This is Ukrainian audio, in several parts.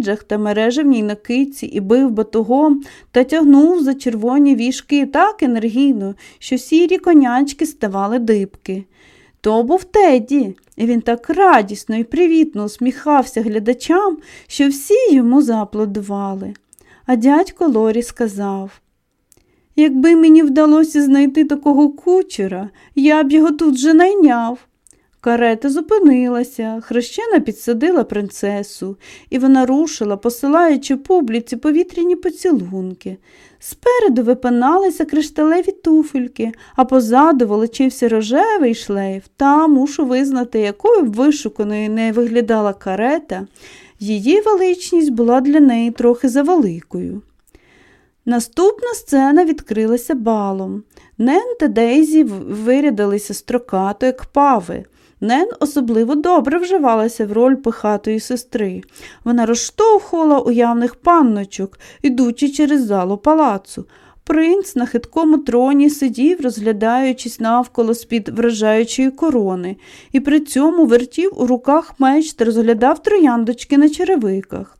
бриджах та мережевній накидці і бив батогом та тягнув за червоні вішки так енергійно, що сірі конячки ставали дибки. То був Теді, і він так радісно і привітно усміхався глядачам, що всі йому зааплодували. А дядько Лорі сказав Якби мені вдалося знайти такого кучера, я б його тут же найняв. Карета зупинилася, хрещена підсадила принцесу, і вона рушила, посилаючи публіці повітряні поцілунки. Спереду випиналися кришталеві туфельки, а позаду волочився рожевий шлейф, та мушу визнати, якою б вишуканою не виглядала карета, її величність була для неї трохи завеликою. Наступна сцена відкрилася балом. Нен та Дейзі вирядилися строкато, як пави. Нен особливо добре вживалася в роль пихатої сестри. Вона розштовхувала уявних панночок, ідучи через залу палацу. Принц на хиткому троні сидів, розглядаючись навколо з-під вражаючої корони, і при цьому вертів у руках меч та розглядав трояндочки на черевиках.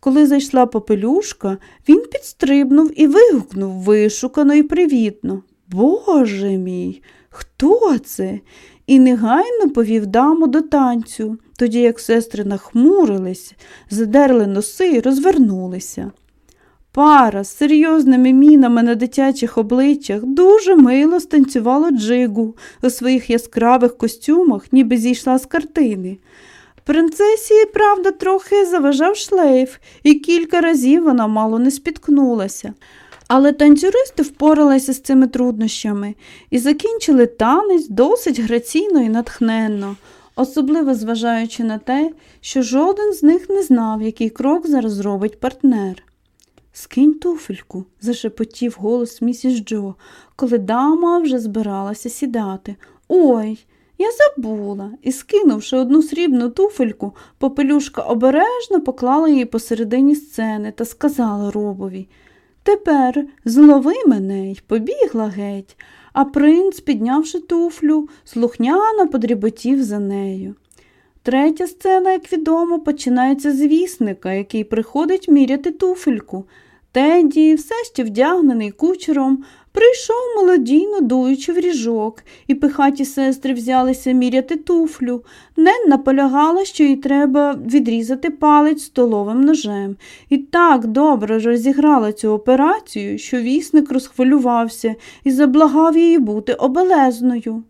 Коли зайшла попелюшка, він підстрибнув і вигукнув вишукано і привітно. Боже мій, хто це? І негайно повів даму до танцю, тоді як сестри нахмурились, задерли носи і розвернулися. Пара з серйозними мінами на дитячих обличчях дуже мило станцювала джигу у своїх яскравих костюмах, ніби зійшла з картини. Принцесі, правда, трохи заважав шлейф, і кілька разів вона мало не спіткнулася. Але танцюристи впоралися з цими труднощами і закінчили танець досить граційно і натхненно, особливо зважаючи на те, що жоден з них не знав, який крок зараз зробить партнер. Скинь туфельку, зашепотів голос місіс Джо, коли дама вже збиралася сідати. Ой, я забула і, скинувши одну срібну туфельку, попелюшка обережно поклала її посередині сцени та сказала робові Тепер злови мене й побігла геть, а принц, піднявши туфлю, слухняно подріботів за нею. Третя сцена, як відомо, починається з вісника, який приходить міряти туфельку. Теді, все ще вдягнений кучером, Прийшов молодійно дуючи в ріжок, і пихаті сестри взялися міряти туфлю. Нен наполягала, що їй треба відрізати палець столовим ножем, і так добре розіграла цю операцію, що вісник розхвилювався і заблагав її бути обелезною.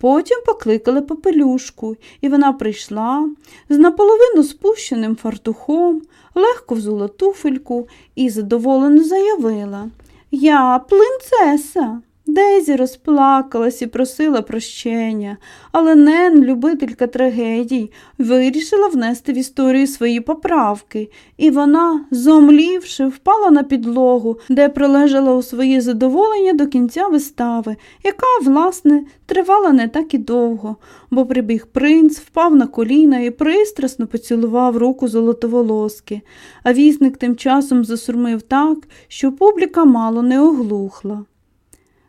Потім покликали попелюшку, і вона прийшла з наполовину спущеним фартухом, легко взула туфельку і задоволено заявила. Я принцеса. Дезі розплакалась і просила прощення, але Нен, любителька трагедій, вирішила внести в історію свої поправки, і вона, зомлівши, впала на підлогу, де пролежала у своє задоволення до кінця вистави, яка, власне, тривала не так і довго, бо прибіг принц, впав на коліна і пристрасно поцілував руку золотоволоски, а вісник тим часом засурмив так, що публіка мало не оглухла.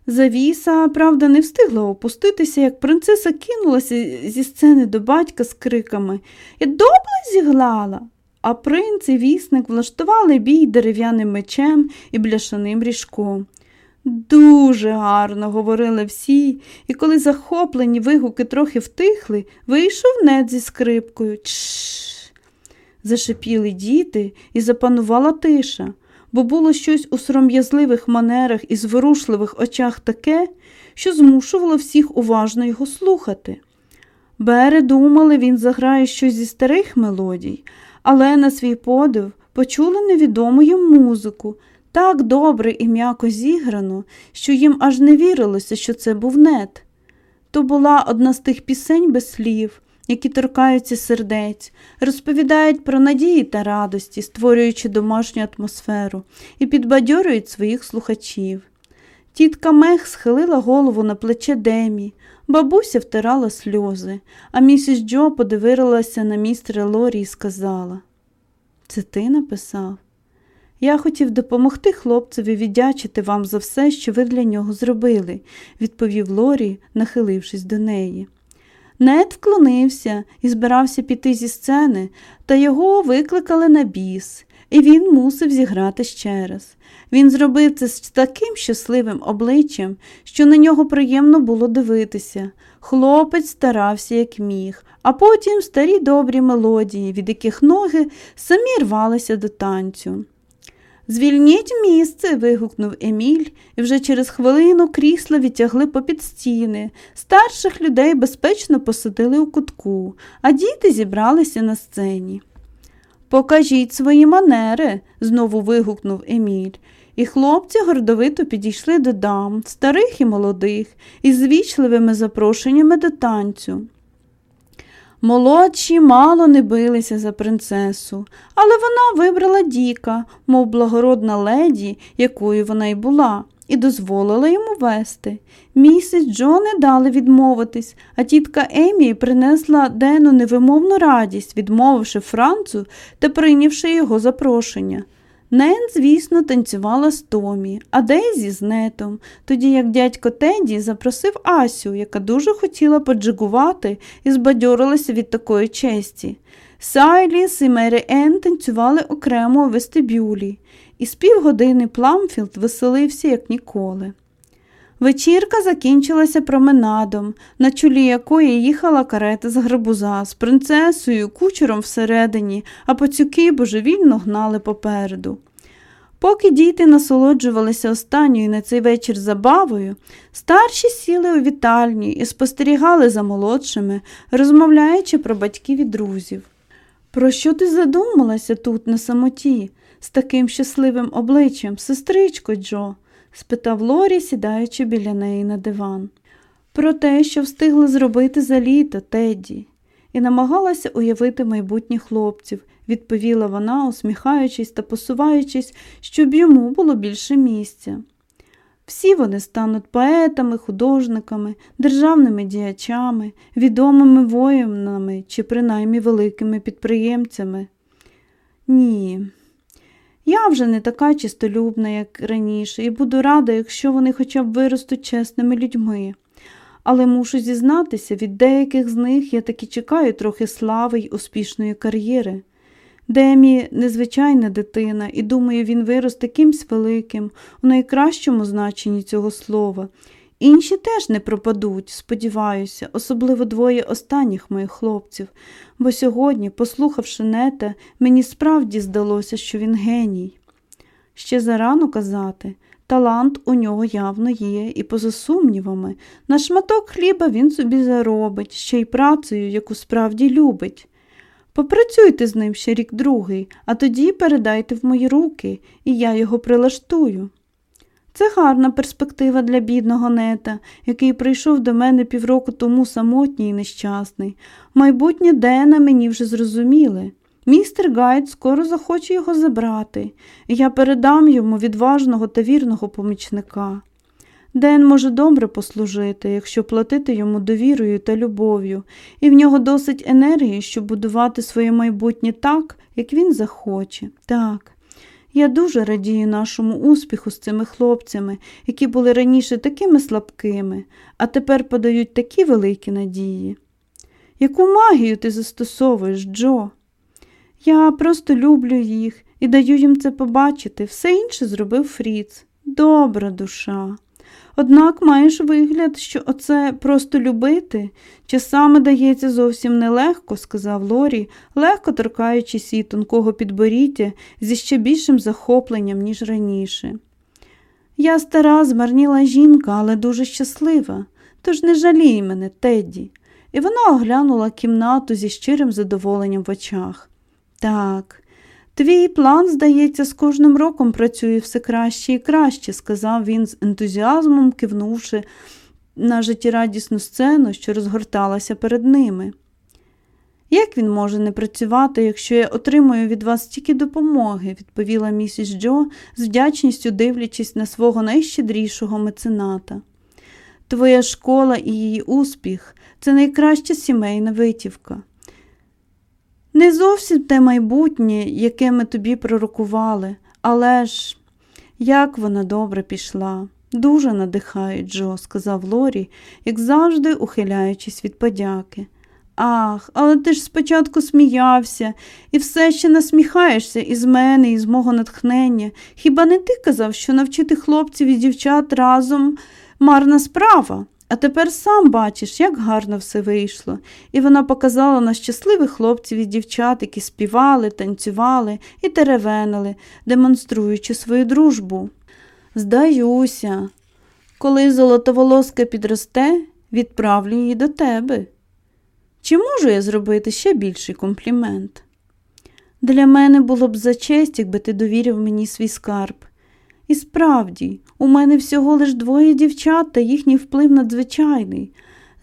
Завіса, правда, не встигла опуститися, як принцеса кинулася зі сцени до батька з криками Я добре зіглала. А принц і вісник влаштували бій дерев'яним мечем і бляшаним ріжком. Дуже гарно, говорили всі, і коли захоплені вигуки трохи втихли, вийшов нед зі скрипкою. Чш. Зашипіли діти і запанувала тиша бо було щось у сором'язливих манерах і зворушливих очах таке, що змушувало всіх уважно його слухати. Бери думали, він заграє щось зі старих мелодій, але на свій подив почули невідому їм музику, так добре і м'яко зіграно, що їм аж не вірилося, що це був нет. То була одна з тих пісень без слів, які торкаються сердець, розповідають про надії та радості, створюючи домашню атмосферу, і підбадьорюють своїх слухачів. Тітка Мех схилила голову на плече Демі, бабуся втирала сльози, а місіс Джо подивилася на містера Лорі і сказала: Це ти написав? Я хотів допомогти хлопцеві віддячити вам за все, що ви для нього зробили, відповів Лорі, нахилившись до неї. Нед вклонився і збирався піти зі сцени, та його викликали на біс, і він мусив зіграти ще раз. Він зробив це з таким щасливим обличчям, що на нього приємно було дивитися. Хлопець старався, як міг, а потім старі добрі мелодії, від яких ноги самі рвалися до танцю. Звільніть місце. вигукнув Еміль, і вже через хвилину крісла відтягли попід стіни. Старших людей безпечно посадили у кутку, а діти зібралися на сцені. Покажіть свої манери, знову вигукнув Еміль. І хлопці гордовито підійшли до дам, старих і молодих, із звічливими запрошеннями до танцю. Молодші мало не билися за принцесу, але вона вибрала Діка, мов благородна леді, якою вона й була, і дозволила йому вести. Місіс Джо не дали відмовитись, а тітка Емі принесла Дену невимовну радість, відмовивши Францу та прийнявши його запрошення. Нен, звісно, танцювала з Томі, а Дейзі з Нетом, тоді як дядько Теді запросив Асю, яка дуже хотіла поджигувати і збадьорилася від такої честі. Сайлас і Мері Енн танцювали окремо у вестибюлі, і з півгодини Пламфілд веселився, як ніколи. Вечірка закінчилася променадом, на чолі якої їхала карета з гарбуза з принцесою, кучером всередині, а пацюки божевільно гнали попереду. Поки діти насолоджувалися останньою на цей вечір забавою, старші сіли у вітальні і спостерігали за молодшими, розмовляючи про батьків і друзів. Про що ти задумалася тут, на самоті, з таким щасливим обличчям, сестричко Джо? Спитав Лорі, сідаючи біля неї на диван. Про те, що встигли зробити за літо, Тедді, і намагалася уявити майбутніх хлопців, відповіла вона, усміхаючись та посуваючись, щоб йому було більше місця. Всі вони стануть поетами, художниками, державними діячами, відомими воїнами чи принаймні великими підприємцями. Ні, я вже не така чистолюбна, як раніше, і буду рада, якщо вони хоча б виростуть чесними людьми. Але мушу зізнатися, від деяких з них я таки чекаю трохи слави й успішної кар'єри. Демі незвичайна дитина, і думаю, він виросте кимсь великим, у найкращому значенні цього слова. Інші теж не пропадуть, сподіваюся, особливо двоє останніх моїх хлопців, бо сьогодні, послухавши нета, мені справді здалося, що він геній. Ще зарано казати, талант у нього явно є, і, поза сумнівами, на шматок хліба він собі заробить, ще й працею, яку справді любить. Попрацюйте з ним ще рік другий, а тоді передайте в мої руки, і я його прилаштую. Це гарна перспектива для бідного Нета, який прийшов до мене півроку тому самотній і нещасний. Майбутнє Дена мені вже зрозуміле. Містер Гайд скоро захоче його забрати, і я передам йому відважного та вірного помічника. Ден може добре послужити, якщо платити йому довірою та любов'ю, і в нього досить енергії, щоб будувати своє майбутнє так, як він захоче. Так. Я дуже радію нашому успіху з цими хлопцями, які були раніше такими слабкими, а тепер подають такі великі надії. Яку магію ти застосовуєш, Джо? Я просто люблю їх і даю їм це побачити. Все інше зробив Фріц. Добра душа. Однак маєш вигляд, що оце просто любити часами дається зовсім нелегко, сказав Лорі, легко торкаючись її тонкого підборіддя зі ще більшим захопленням, ніж раніше. Я стара, змарніла жінка, але дуже щаслива, тож не жалій мене, Тедді. І вона оглянула кімнату зі щирим задоволенням в очах. Так, Твій план, здається, з кожним роком працює все краще і краще, сказав він з ентузіазмом, кивнувши на життєрадісну сцену, що розгорталася перед ними. Як він може не працювати, якщо я отримую від вас стільки допомоги, відповіла місіс Джо, з вдячністю дивлячись на свого найщедрішого мецената. Твоя школа і її успіх це найкраща сімейна витівка. Не зовсім те майбутнє, яке ми тобі пророкували, але ж як вона добре пішла. Дуже надихають, Джо, сказав Лорі, як завжди ухиляючись від подяки. Ах, але ти ж спочатку сміявся і все ще насміхаєшся із мене, і з мого натхнення. Хіба не ти казав, що навчити хлопців і дівчат разом марна справа? А тепер сам бачиш, як гарно все вийшло. І вона показала на щасливих хлопців і дівчат, які співали, танцювали і теревенили, демонструючи свою дружбу. Здаюся, коли золотоволоска підросте, відправлю її до тебе. Чи можу я зробити ще більший комплімент? Для мене було б за честь, якби ти довірив мені свій скарб. І справді, у мене всього лиш двоє дівчат та їхній вплив надзвичайний.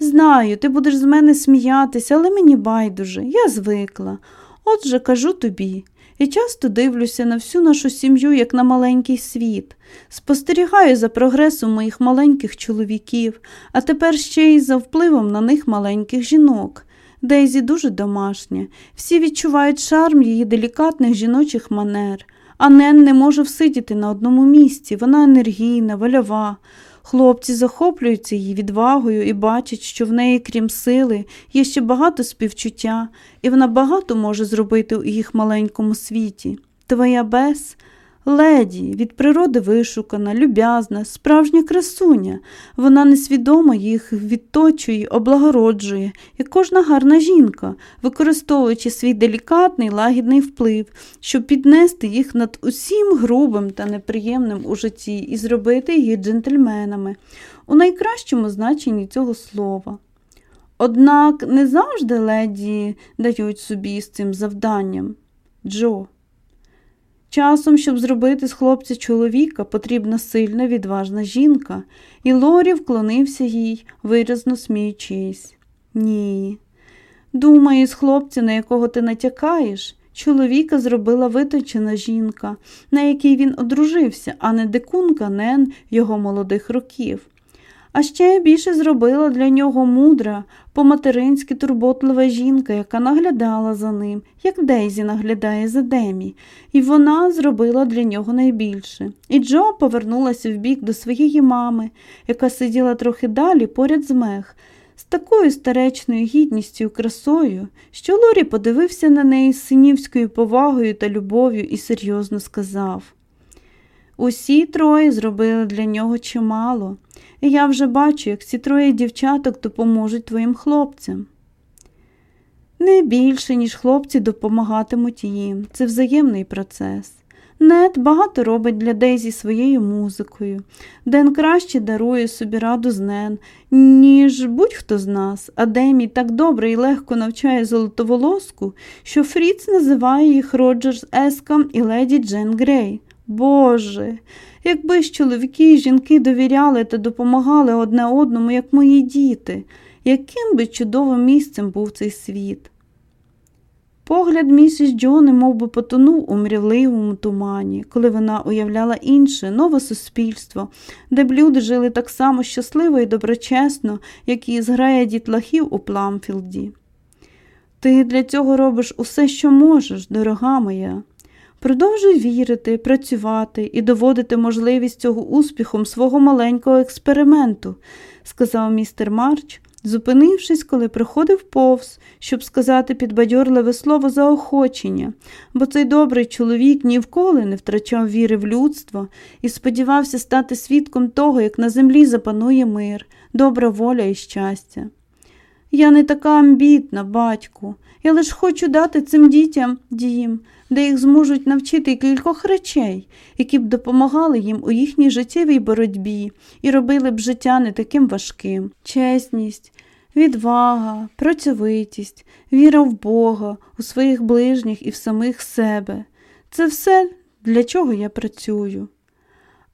Знаю, ти будеш з мене сміятися, але мені байдуже, я звикла. Отже, кажу тобі, і часто дивлюся на всю нашу сім'ю, як на маленький світ, спостерігаю за прогресом моїх маленьких чоловіків, а тепер ще й за впливом на них маленьких жінок. Дейзі дуже домашня, всі відчувають шарм її делікатних жіночих манер. А Нен не може всидіти на одному місці, вона енергійна, вольова. Хлопці захоплюються її відвагою і бачать, що в неї, крім сили, є ще багато співчуття, і вона багато може зробити у їх маленькому світі. Твоя Бес Леді від природи вишукана, люб'язна, справжня красуня. Вона несвідомо їх відточує, облагороджує, як кожна гарна жінка, використовуючи свій делікатний лагідний вплив, щоб піднести їх над усім грубим та неприємним у житті і зробити їх джентльменами у найкращому значенні цього слова. Однак не завжди леді дають собі з цим завданням. Джо. Часом, щоб зробити з хлопця чоловіка, потрібна сильна, відважна жінка, і Лорі вклонився їй, виразно сміючись. Ні. Думаю, з хлопця, на якого ти натякаєш, чоловіка зробила виточена жінка, на якій він одружився, а не дикунка Нен його молодих років. А ще більше зробила для нього мудра, по-материнськи турботлива жінка, яка наглядала за ним, як Дейзі наглядає за Демі, і вона зробила для нього найбільше. І Джо повернулася вбік до своєї мами, яка сиділа трохи далі поряд з мех, з такою старечною гідністю і красою, що Лорі подивився на неї з синівською повагою та любов'ю і серйозно сказав. Усі троє зробили для нього чимало, і я вже бачу, як ці троє дівчаток допоможуть твоїм хлопцям. Не більше, ніж хлопці допомагатимуть їм, це взаємний процес. Нет багато робить для Дейзі своєю музикою. Ден краще дарує собі раду з Нен, ніж будь-хто з нас, а Демі так добре і легко навчає золотоволоску, що Фріц називає їх Роджерс Ескам і леді Джен Грей. Боже, якби ж чоловіки і жінки довіряли та допомагали одне одному, як мої діти, яким би чудовим місцем був цей світ. Погляд місіс Джони мов би, потонув у мрівливому тумані, коли вона уявляла інше, нове суспільство, де б люди жили так само щасливо і доброчесно, як і зграя дітлахів у Пламфілді. Ти для цього робиш усе, що можеш, дорога моя. Продовжуй вірити, працювати і доводити можливість цього успіхом свого маленького експерименту, сказав містер Марч, зупинившись, коли приходив повз, щоб сказати підбадьорливе слово заохочення, бо цей добрий чоловік ніколи не втрачав віри в людство і сподівався стати свідком того, як на землі запанує мир, добра воля і щастя. Я не така амбітна, батьку, я лише хочу дати цим дітям дім де їх зможуть навчити кількох речей, які б допомагали їм у їхній життєвій боротьбі і робили б життя не таким важким. Чесність, відвага, працьовитість, віра в Бога, у своїх ближніх і в самих себе. Це все, для чого я працюю.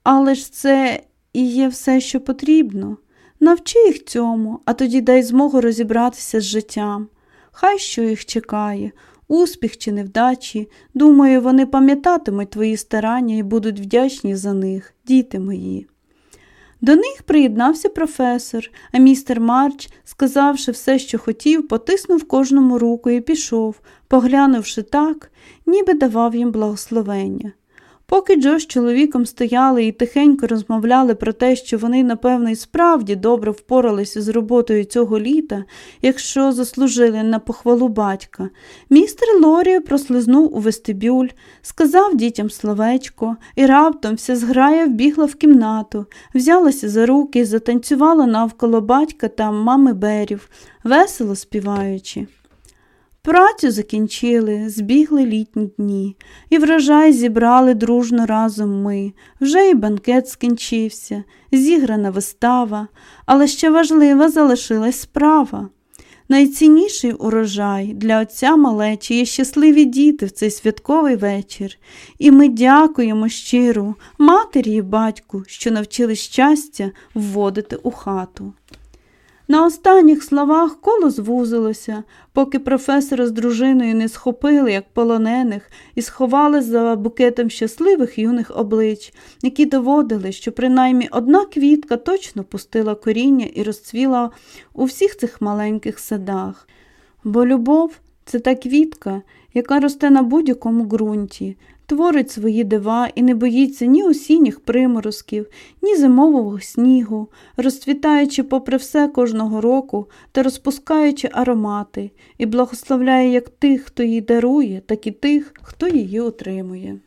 Але ж це і є все, що потрібно. Навчи їх цьому, а тоді дай змогу розібратися з життям. Хай що їх чекає, успіх чи невдачі. Думаю, вони пам'ятатимуть твої старання і будуть вдячні за них, діти мої. До них приєднався професор, а містер Марч, сказавши все, що хотів, потиснув кожному руку і пішов, поглянувши так, ніби давав їм благословення. Поки Джо з чоловіком стояли і тихенько розмовляли про те, що вони, напевно, і справді добре впоралися з роботою цього літа, якщо заслужили на похвалу батька, містер Лорі прослизнув у вестибюль, сказав дітям словечко, і раптом вся зграя вбігла в кімнату, взялася за руки затанцювала навколо батька та мами Берів, весело співаючи. Працю закінчили, збігли літні дні, і врожай зібрали дружно разом ми. Вже і банкет скінчився, зіграна вистава, але ще важлива залишилась справа. Найцінніший урожай для отця малечі є щасливі діти в цей святковий вечір, і ми дякуємо щиро матері і батьку, що навчили щастя вводити у хату. На останніх словах коло звузилося, поки професора з дружиною не схопили, як полонених, і сховали за букетом щасливих юних облич, які доводили, що принаймні одна квітка точно пустила коріння і розцвіла у всіх цих маленьких садах. Бо любов це та квітка, яка росте на будь-якому ґрунті, творить свої дива і не боїться ні осінніх приморозків, ні зимового снігу, розцвітаючи попри все кожного року та розпускаючи аромати, і благословляє як тих, хто її дарує, так і тих, хто її отримує.